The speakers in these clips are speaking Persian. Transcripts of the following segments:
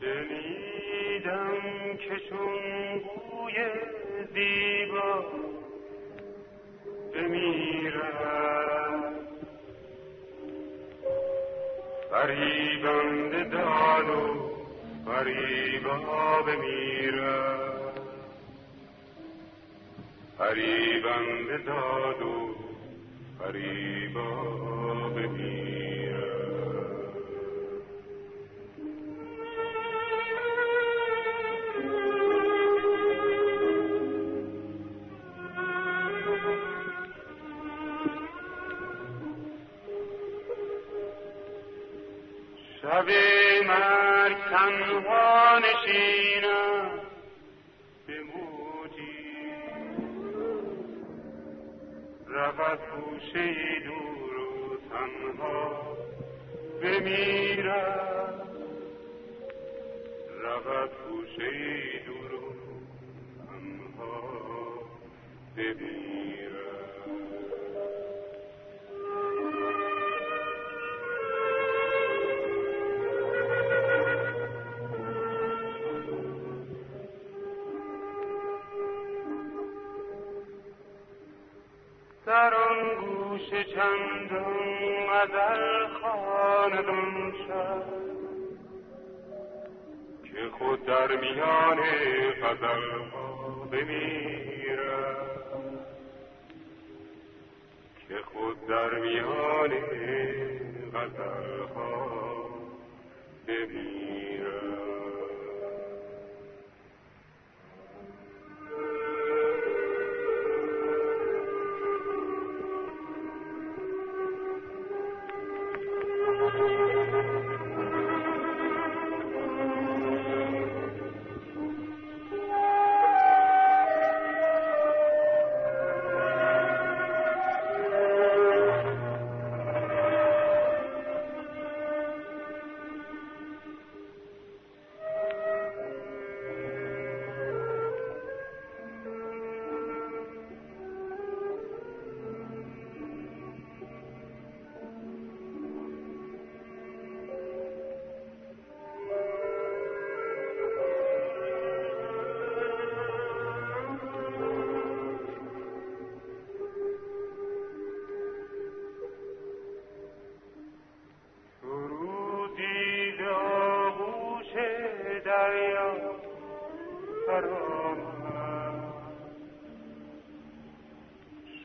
شنیدم که چون بوی زیبا بمیرد. فریبنده داد و فریبا بمیرد. فریبنده داد و فریبا بمیرد. شب مرگ تنها نشینم. به موجی. رود گوشه دور و تنها بمیرد رود گوشه دور و تنها بمیرد گوش چندان غزل خاندان شد که خود در میان ها بمیرد که خود در میان غزل ها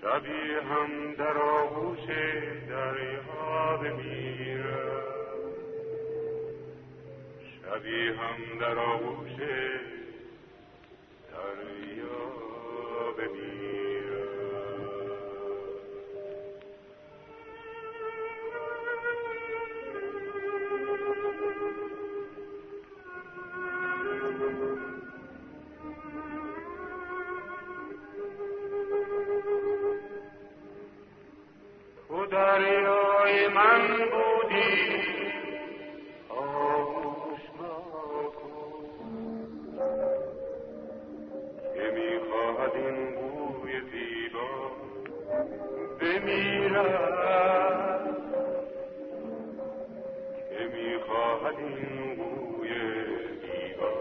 شبی هم در آغوش دریا بمیرد شبی هم در آغوش دریا بمیرد تو دریای من بودی آغوش کن که می‌خواهد این بوی زیبا بمیرد که می‌خواهد این بوی زیبا